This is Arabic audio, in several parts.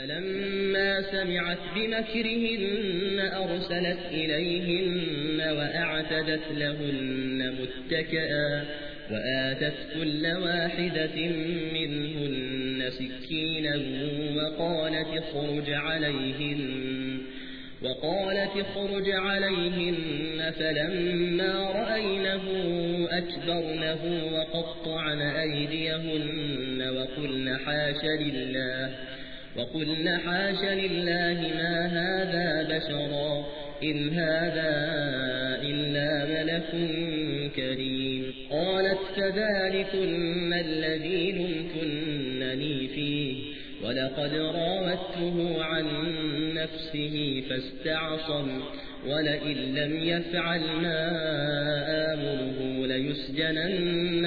فلما سمعت بمكرهن أرسلت إليهن وأعتدت لهن متكئا وآتت كل واحدة منهن سكينا وقالت اخرج عليهن وقالت اخرج عليهن فلما رأينه أكبرنه وقطعن أيديهن وقلن حاش لله وقلن حاش لله ما هذا بشرا إن هذا إلا ملك كريم. قالت فذلكن الذي لمتنني فيه ولقد راودته عن نفسه فاستعصم ولئن لم يفعل ما آمره ليسجنن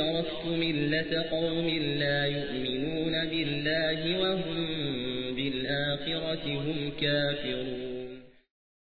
تركت ملة قوم لا يؤمنون بالله وهم بالآخرة هم كافرون